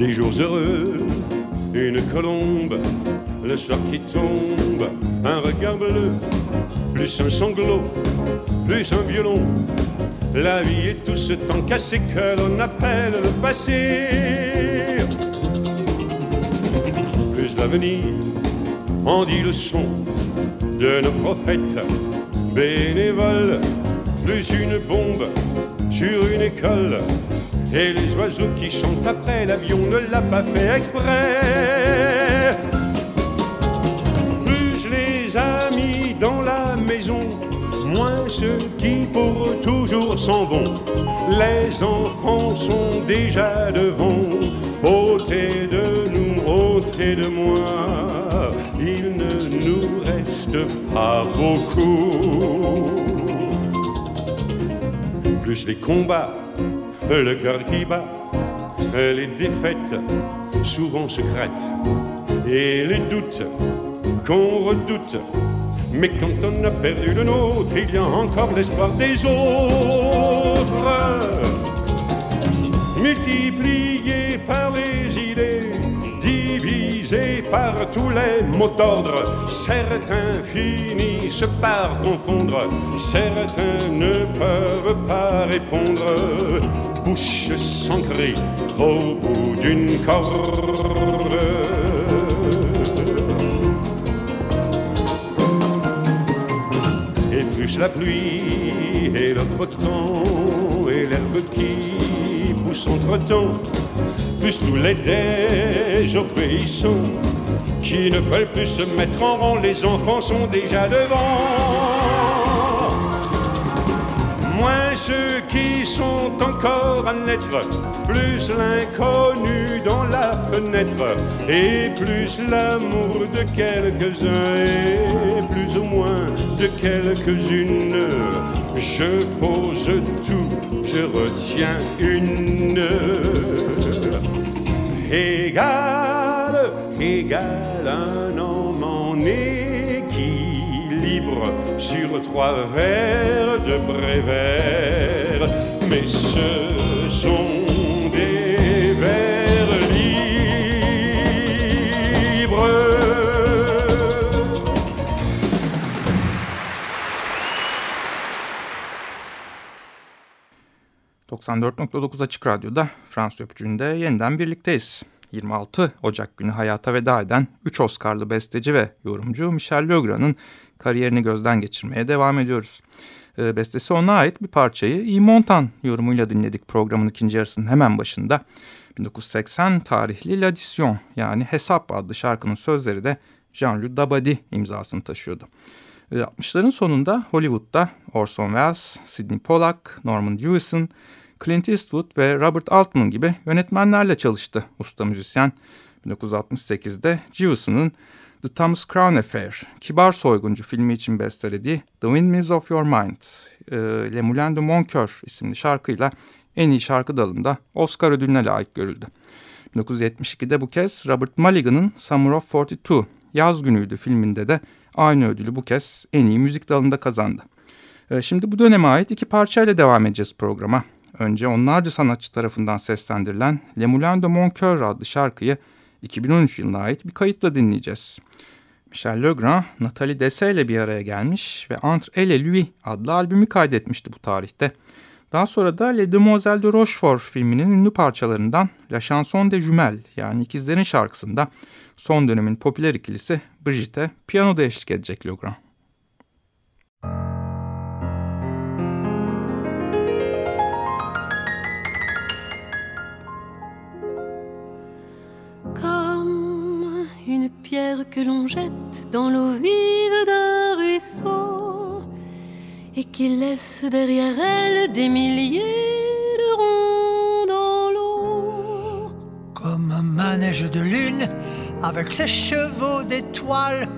des jours heureux, une colombe, le soir qui tombe, un regard bleu, plus un sanglot, plus un violon. La vie est tout ce temps cassé que l'on appelle le passé. Plus l'avenir en dit le son de nos prophètes bénévoles, plus une bombe sur une école. Et les oiseaux qui chantent après l'avion ne l'a pas fait exprès. Plus les amis dans la maison, moins ceux qui pour toujours s'en vont. Les enfants sont déjà devant, ôtez de nous, ôtez de moi. Il ne nous reste pas beaucoup. Plus les combats, le cœur qui bat, les défaites souvent secrètes et les doutes qu'on redoute. Mais quand on a perdu le nôtre, il y a encore l'espoir des autres. Multiplié par les idées, divisé par tous les mots d'ordre, certains finissent par confondre, certains ne peuvent pas répondre. Bouche cri au bout d'une corde. Et plus la pluie et le temps et l'herbe qui pousse entre-temps, plus tous les désobéissants qui ne veulent plus se mettre en rang, les enfants sont déjà devant. Sont encore à naître, plus l'inconnu dans la fenêtre, et plus l'amour de quelques-uns, et plus ou moins de quelques-unes. Je pose tout, je retiens une. Égal, égal, un homme en équilibre sur trois verres de Prévert. Mais ce sont des vers libres. ...94.9 Açık Radyo'da Fransız Öpücüğü'nde yeniden birlikteyiz. 26 Ocak günü hayata veda eden 3 Oscar'lı besteci ve yorumcu Michel Legrand'ın kariyerini gözden geçirmeye devam ediyoruz. E, bestesi ona ait bir parçayı E. Montan yorumuyla dinledik programın ikinci yarısının hemen başında. 1980 tarihli L'Addition yani Hesap adlı şarkının sözleri de Jean-Luc Dabadi imzasını taşıyordu. 60'ların sonunda Hollywood'da Orson Welles, Sidney Pollack, Norman Jewison, Clint Eastwood ve Robert Altman gibi yönetmenlerle çalıştı usta müzisyen. 1968'de Jewison'ın The Thomas Crown Affair, Kibar Soyguncu filmi için bestelediği The Windmills of Your Mind, e, Le Moulin de Mon Coeur isimli şarkıyla en iyi şarkı dalında Oscar ödülüne layık görüldü. 1972'de bu kez Robert Mulligan'ın Summer of 42, Yaz Günüydü filminde de aynı ödülü bu kez en iyi müzik dalında kazandı. E, şimdi bu döneme ait iki parçayla devam edeceğiz programa. Önce onlarca sanatçı tarafından seslendirilen Le Moulin de Mon Coeur adlı şarkıyı 2013 yılına ait bir kayıtla dinleyeceğiz. Michel Legrand, Nathalie Dessay ile bir araya gelmiş ve Entre Elle et Lui adlı albümü kaydetmişti bu tarihte. Daha sonra da Les Demoiselles de Rochefort filminin ünlü parçalarından La Chanson des Jumelles yani ikizlerin şarkısında son dönemin popüler ikilisi Brigitte piyanoda eşlik edecek Legrand. Comme une pierre que l'on jette dans l'eau vive d'un ruisseau et qui laisse derrière elle des milliers de ronds dans l'eau. Comme un manège de lune avec ses chevaux d'étoiles,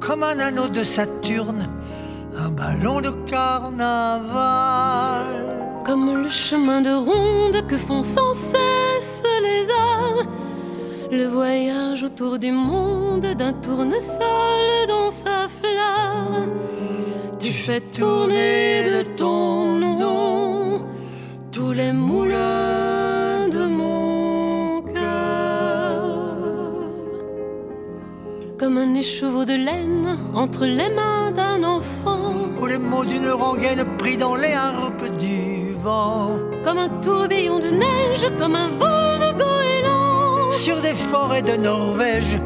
comme un anneau de Saturne, un ballon de carnaval. Comme le chemin de ronde que font sans cesse le voyage autour du monde d'un tournesol dans sa flamme. Tu fais tourner de ton nom tous les moulins de mon cœur. Comme un écheveau de laine entre les mains d'un enfant. Ou les mots d'une rengaine pris dans les harpes du vent. Comme un tourbillon de neige, comme un vol de goéland sur des forêts de Norvège,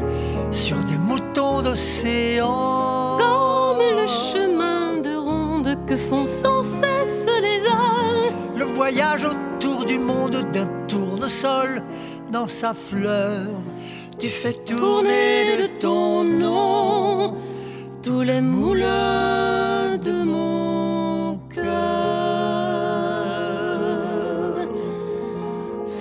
sur des moutons d'océan. Comme le chemin de ronde que font sans cesse les hommes. Le voyage autour du monde d'un tournesol dans sa fleur. Tu fais tourner de ton nom tous les moulins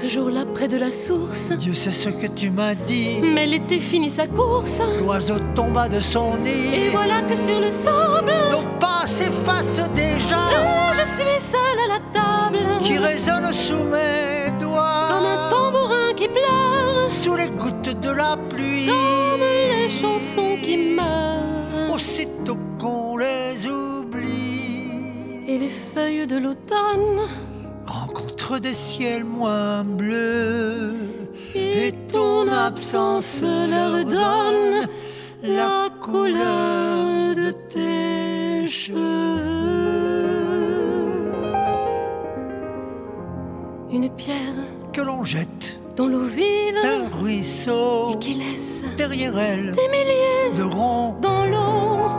Jour-là, près de la source, Dieu sait ce que tu m'as dit. mais l'été finit sa course. L'oiseau tomba de son Et nid. voilà que sur le sable, Nos pas s'effacent déjà, là, je suis seule à la table. qui résonne sous mes doigts. Comme un tambourin qui pleure, Sous les gouttes de la pluie. comme les chansons qui meurent. Aussitôt qu'on les oublie. Et les feuilles de l'automne, des ciels moins bleus et ton absence leur donne la couleur de tes cheveux. Une pierre que l'on jette dans l'eau vive d'un ruisseau qui laisse derrière elle des milliers de ronds dans l'eau.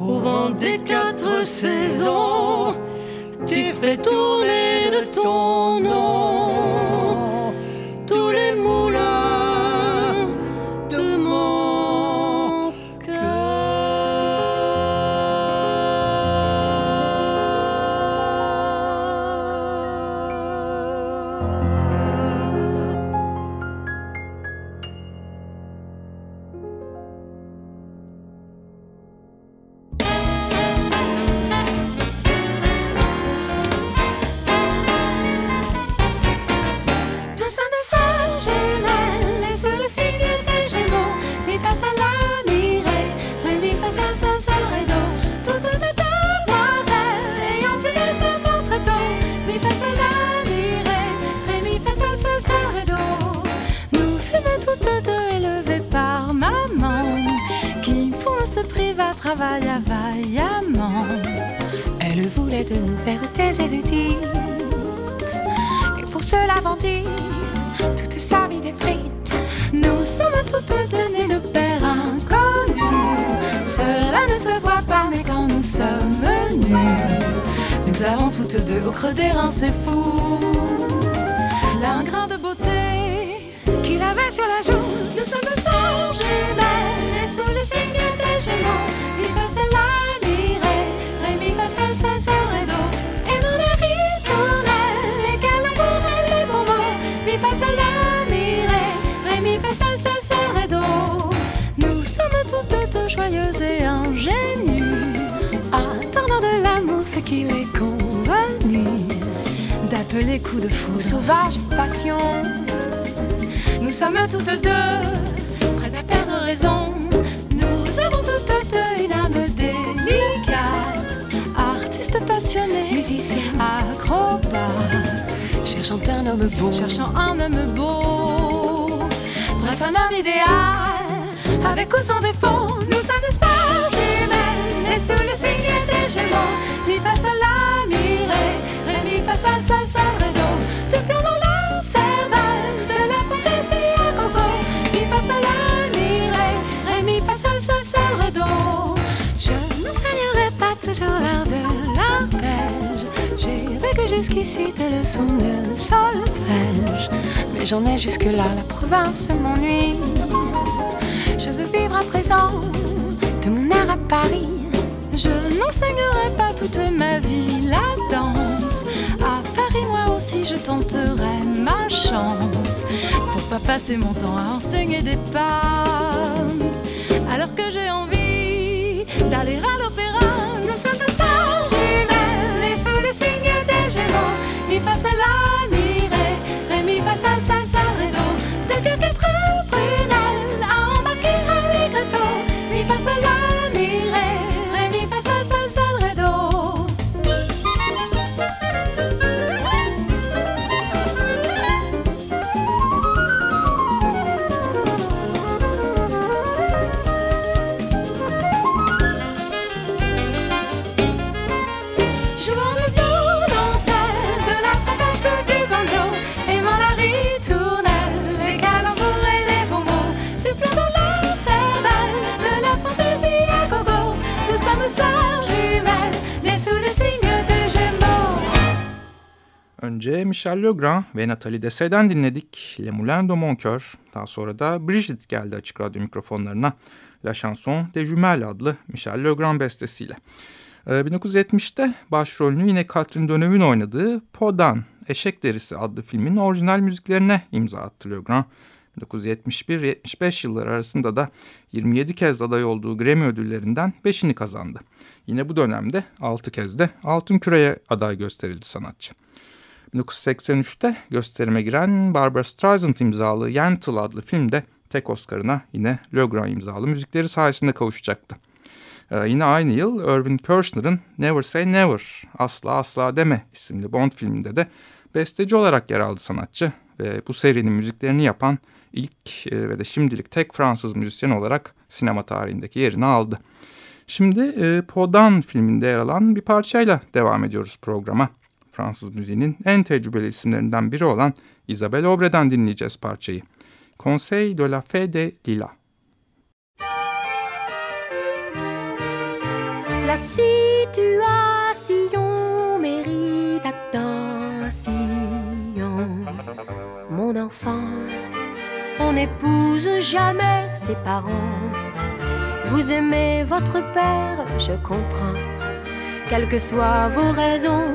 Au vent des quatre saisons, tu fais tourner de ton travailla vaillamment. Elle voulait de nous faire des érudites. Et pour cela vendit toute sa vie des frites. Nous sommes toutes deux nées de pères inconnus. Cela ne se voit pas, mais quand nous sommes nus, nous avons toutes deux au creux des reins, c'est fou. Grain de beauté qu'il avait sur la joue. Nous sommes sœurs jumelles et sous le signe des Gémeaux. Fa sol la mi ré, ré mi fa sol sol. Nous sommes toutes deux joyeuses et ingénues, attendant de l'amour ce qu'il est convenu d'appeler coup de fou sauvage passion. Nous sommes toutes deux prêtes à perdre raison. Nous avons toutes deux une âme délicate, artiste passionné, musicien, acrobate, cherchant un homme beau, cherchant un homme beau. Bref, un homme idéal, avec ou sans défaut. Nous sommes des sœurs jumelles, et sous le signe des Gémeaux, mi fa sol la mi ré, ré mi fa sol sol. Jusqu'ici des leçons de solfège, mais j'en ai jusque-là, la province m'ennuie. Je veux vivre à présent de mon art à Paris. Je n'enseignerai pas toute ma vie la danse. À Paris, moi aussi, je tenterai ma chance. Pour pas passer mon temps à enseigner des pas? Alors que j'ai envie d'aller à Gémeaux. Mi fa sol Michel Legrand ve Nathalie Dessay'den dinledik Le Moulin de Mon Coeur. Daha sonra da Brigitte geldi açık radyo mikrofonlarına. La Chanson de Jumelle adlı Michel Legrand bestesiyle. 1970'te ee, başrolünü yine Catherine Deneuve'ün oynadığı Podan, Eşek Derisi adlı filmin orijinal müziklerine imza attı Legrand. 1971-75 yılları arasında da 27 kez aday olduğu Grammy ödüllerinden 5'ini kazandı. Yine bu dönemde 6 kez de Altın Küre'ye aday gösterildi sanatçı. 1983'te gösterime giren Barbara Streisand imzalı Yentl adlı filmde tek Oscar'ına yine Legrand imzalı müzikleri sayesinde kavuşacaktı. Ee, yine aynı yıl Irvin Kershner'ın Never Say Never, Asla Asla Deme isimli Bond filminde de besteci olarak yer aldı sanatçı ve bu serinin müziklerini yapan ilk e, ve de şimdilik tek Fransız müzisyen olarak sinema tarihindeki yerini aldı. Şimdi e, Podan filminde yer alan bir parçayla devam ediyoruz programa. Fransız müziğinin en tecrübeli isimlerinden biri olan Isabelle Aubre'den dinleyeceğiz parçayı. Conseil de la Fée de Lila. La situation mérite attention. Mon enfant, on n'épouse jamais ses parents. Vous aimez votre père, je comprends. Quelles que soient vos raisons,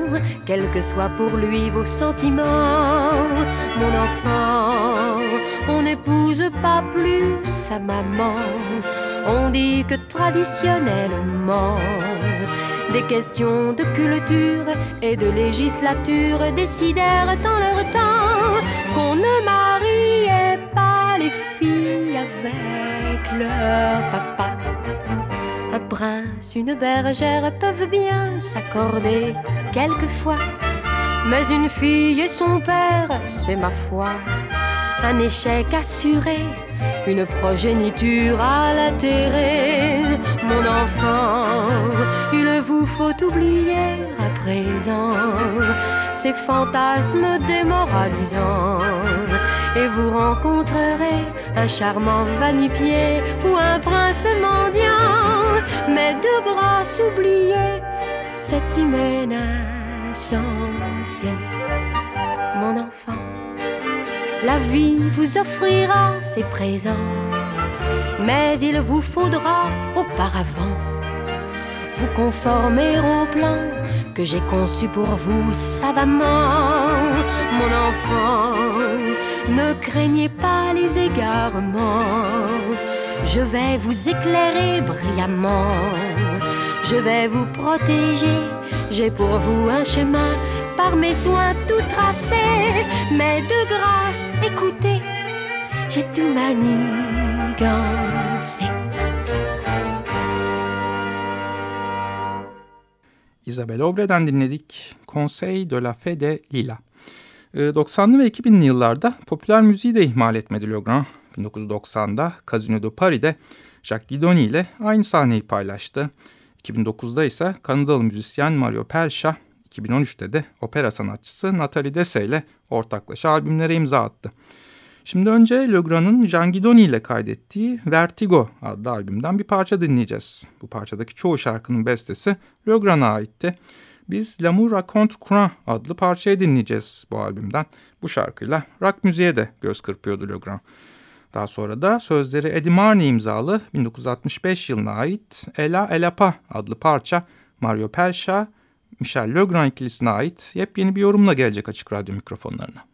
quels que soient pour lui vos sentiments, mon enfant, on n'épouse pas plus sa maman on dit que traditionnellement, des questions de culture et de législature décidèrent en leur temps qu'on ne mariait pas les filles avec leur papa. Prince, une bergère peuvent bien s'accorder quelquefois, mais une fille et son père, c'est ma foi, un échec assuré une progéniture altérée. Mon enfant, il vous faut oublier à présent ces fantasmes démoralisants et vous rencontrerez un charmant vanipier ou un prince mendiant. Mais de grâce, oubliez cette hymen insensée. Mon enfant la vie vous offrira ses présents, mais il vous faudra auparavant vous conformer au plan que j'ai conçu pour vous savamment. Mon enfant, ne craignez pas les égarements, je vais vous éclairer brillamment, je vais vous protéger, j'ai pour vous un chemin par mes soins tout tracé. Mais de grâce, écoutez, j'ai tout manigancé. Isabelle Aubre'den dinledik Conseil de la Fée de Lila. 90'lı ve 2000'li yıllarda popüler müziği de ihmal etmedi Legrand. 1990'da Casino de Paris'de Jacques Guidoni ile aynı sahneyi paylaştı. 2009'da ise Kanadalı müzisyen Mario Pelcha 2013'te de opera sanatçısı Nathalie Dessay ile ortaklaşa albümlere imza attı. Şimdi önce Legrand'ın Jean Guidoni ile kaydettiği Vertigo adlı albümden bir parça dinleyeceğiz. Bu parçadaki çoğu şarkının bestesi Legrand'a aitti. Biz L'amour raconte courant adlı parçayı dinleyeceğiz bu albümden. Bu şarkıyla rock müziğe de göz kırpıyordu Legrand. Daha sonra da sözleri Eddie Marney imzalı 1965 yılına ait Ela Elapa adlı parça Mario Pelcha Michel Legrand ikilisine ait yepyeni bir yorumla gelecek açık radyo mikrofonlarına.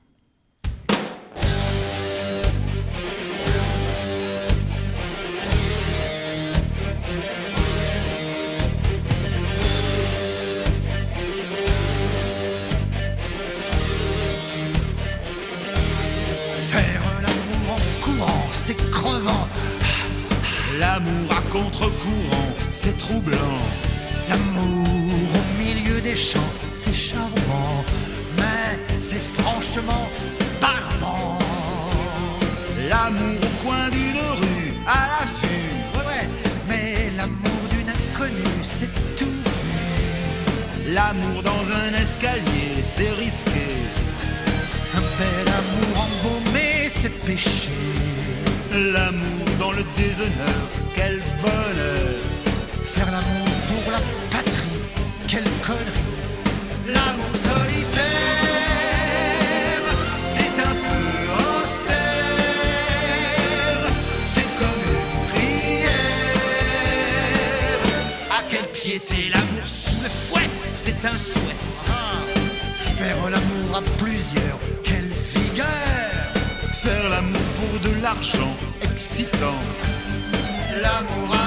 L'amour à contre-courant, c'est troublant. L'amour des champs, c'est charmant, mais c'est franchement barbant. L'amour au coin d'une rue, à l'affût. Ouais, ouais, mais l'amour d'une inconnue, c'est tout L'amour dans un escalier, c'est risqué. Un bel amour embaumé, c'est péché. L'amour dans le déshonneur, quel bonheur. Faire l'amour pour la patrie, quelle connerie. L'amour solitaire, c'est un peu austère, c'est comme une prière. À quelle piété l'amour sous le fouet, c'est un souhait. Faire l'amour à plusieurs, quelle vigueur. Faire l'amour pour de l'argent excitant. L'amour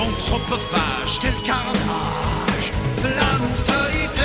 anthropophage, quel carnage. L'amour solitaire,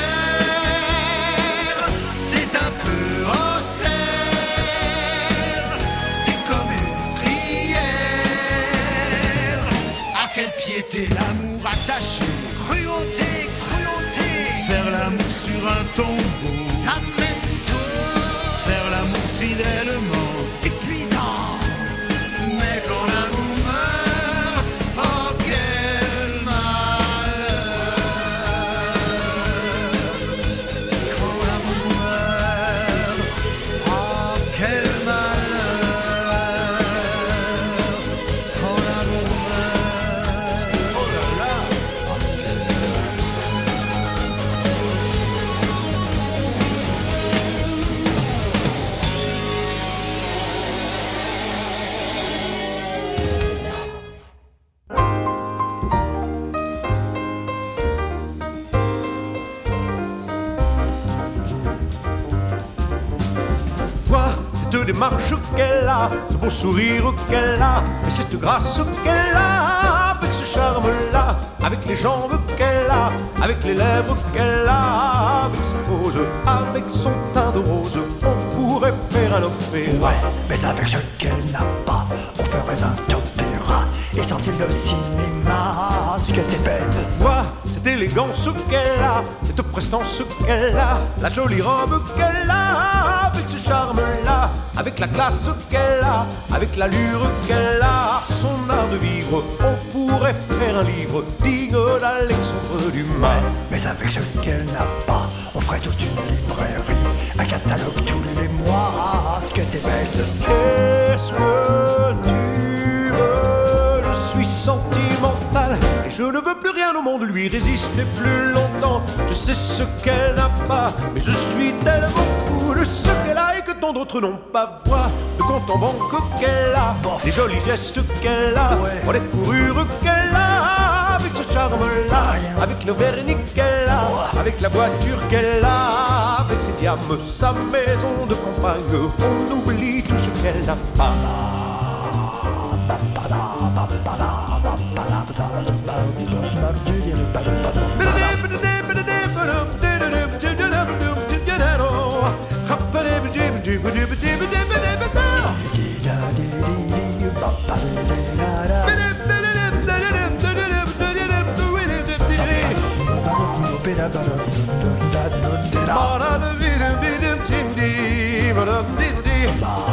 qu'elle a, ce beau sourire qu'elle a, et cette grâce qu'elle a, avec ce charme-là, avec les jambes qu'elle a, avec les lèvres qu'elle a, avec sa pose, avec son teint de rose, on pourrait faire un opéra. Ouais, mais avec ce qu'elle n'a pas, on ferait un opéra et sortir le cinéma. Ce que t'es bête, Vois cette élégance qu'elle a, cette prestance qu'elle a, la jolie robe qu'elle a, ce charme-là, avec la classe qu'elle a, avec l'allure qu'elle a, son art de vivre, on pourrait faire un livre digne d'Alexandre Dumas. mais avec ce qu'elle n'a pas, on ferait toute une librairie, un catalogue tous les mois. Ce que t'es bête, Qu'est-ce que tu suis sentimental et je ne veux plus rien au monde lui résister plus longtemps. Je sais ce qu'elle n'a pas, mais je suis tellement fou de ce qu'elle a et que tant d'autres n'ont pas. Vois le compte en banque qu'elle a, les jolis gestes qu'elle a, Ouais. les fourrures qu'elle a, avec ce charme-là, avec le vernis qu'elle a, avec la voiture qu'elle a, avec ses diamants, sa maison de campagne. On oublie tout ce qu'elle n'a pas. Bye.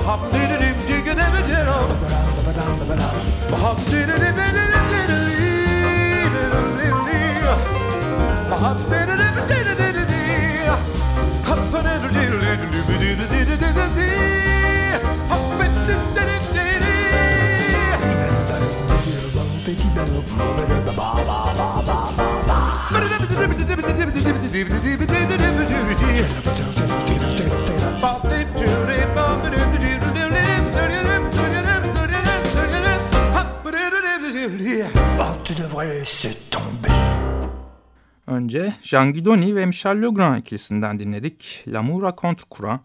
Baham diririm digine bitirim Baham diririm diririm diririm Baham diririm diririm Happener diririm diririm diririm Happettim diririm diririm laisser tomber. Önce Jean Guidoni ve Michel Legrand ikilisinden dinledik. L'amour contre courant.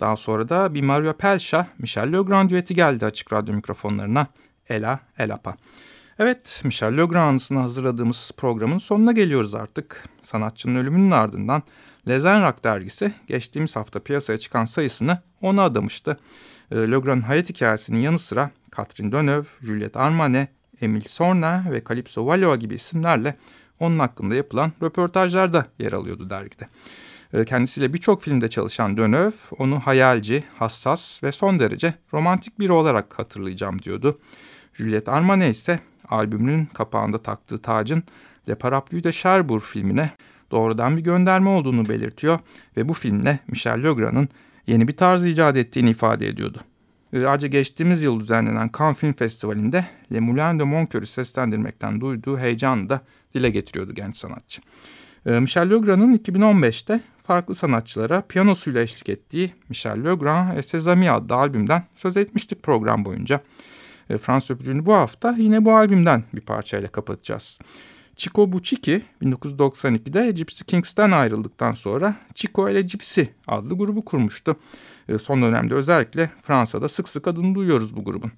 Daha sonra da bir Mario Pelcha, Michel Legrand düeti geldi açık radyo mikrofonlarına. Ela Elapa. Evet, Michel Legrand anısını hazırladığımız programın sonuna geliyoruz artık. Sanatçının ölümünün ardından Lezen Rock dergisi geçtiğimiz hafta piyasaya çıkan sayısını ona adamıştı. E, Legrand'ın hayat hikayesinin yanı sıra Catherine Deneuve, Juliette Armanet, Emile Sorna ve Calypso Valois gibi isimlerle onun hakkında yapılan röportajlar da yer alıyordu dergide. E, kendisiyle birçok filmde çalışan Deneuve onu hayalci, hassas ve son derece romantik biri olarak hatırlayacağım diyordu. Juliette Armanet ise albümünün kapağında taktığı tacın Le Parapluie de Cherbourg filmine doğrudan bir gönderme olduğunu belirtiyor ve bu filmle Michel Legrand'ın yeni bir tarz icat ettiğini ifade ediyordu. Ee, ayrıca geçtiğimiz yıl düzenlenen Cannes Film Festivali'nde Le Moulin de Moncoeur'ü seslendirmekten duyduğu heyecanı da dile getiriyordu genç sanatçı. Ee, Michel Legrand'ın 2015'te farklı sanatçılara piyanosuyla eşlik ettiği Michel Legrand Amis adlı albümden söz etmiştik program boyunca. Ee, Fransız öpücüğünü bu hafta yine bu albümden bir parçayla kapatacağız. Chico Buciki 1992'de Gypsy Kings'ten ayrıldıktan sonra Chico ile Gypsy adlı grubu kurmuştu. Ee, son dönemde özellikle Fransa'da sık sık adını duyuyoruz bu grubun.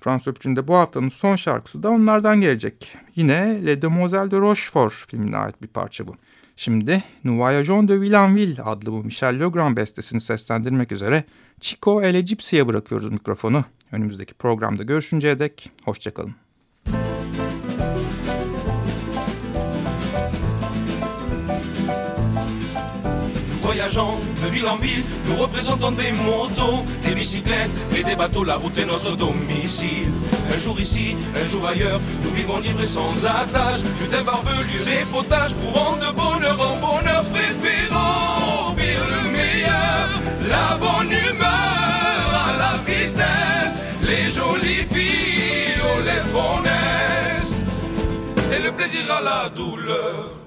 Fransız Öpücü'nde bu haftanın son şarkısı da onlardan gelecek. Yine Les Demoiselles de Rochefort filmine ait bir parça bu. Şimdi Nous Voyageons de Villanville adlı bu Michel Legrand bestesini seslendirmek üzere Chico ile Gypsy'ye bırakıyoruz mikrofonu. Önümüzdeki programda görüşünceye dek hoşçakalın. En nous représentons des motos, des bicyclettes et des bateaux, la route est notre domicile. Un jour ici, un jour ailleurs, nous vivons libres et sans attache, lutin barbelus et potages, trouvant de bonheur en bonheur, préférant au pire le meilleur, la bonne humeur à la tristesse, les jolies filles aux lèvres et le plaisir à la douleur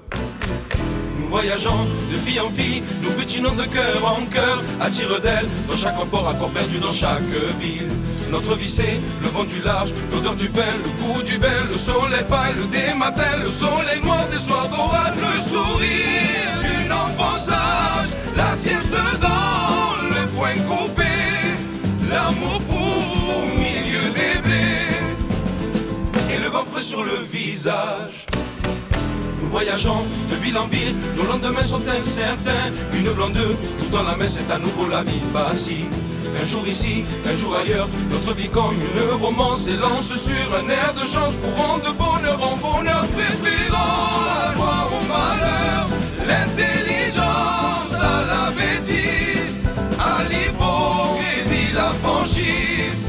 voyageant de fille en fille, nous butinons de cœur en cœur, à tire d'aile, dans chaque port, à corps perdu dans chaque ville. Notre vie c'est le vent du large, l'odeur du pain, le goût du vin, le soleil pâle des matins, le soleil noir des soirs d'orage, le sourire d'une enfant sage, la sieste dans le foin coupé, l'amour fou au milieu des blés, et le vent frais sur le visage. Voyageons de ville en ville, nos lendemains sont incertains. Une blonde, tout dans la main, c'est à nouveau la vie facile. Un jour ici, un jour ailleurs, notre vie comme une romance s'élance sur un air de chance, courant de bonheur en bonheur, préférant la joie au malheur, l'intelligence à la bêtise, à l'hypocrisie, la franchise,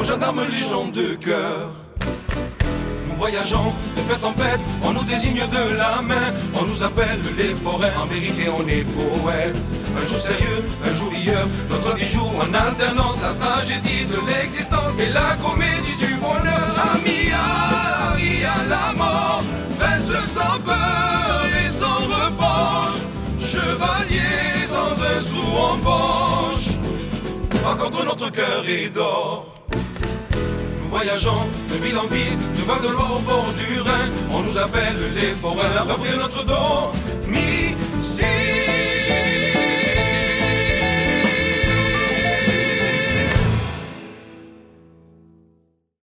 aux gendarmes légion de cœur voyageant de fête en fête, on nous désigne de la main, on nous appelle les forêts, en vérité on est poète. Un jour sérieux, un jour hier, notre vie joue en alternance, la tragédie de l'existence et la comédie du bonheur. Ami à la vie, à la mort, reste sans peur et sans reproche, chevalier sans un sou en poche, par contre notre cœur est d'or voyageant de ville en ville, de Val de Loire au bord du Rhin. On nous appelle les forains, la de notre dos. Mi.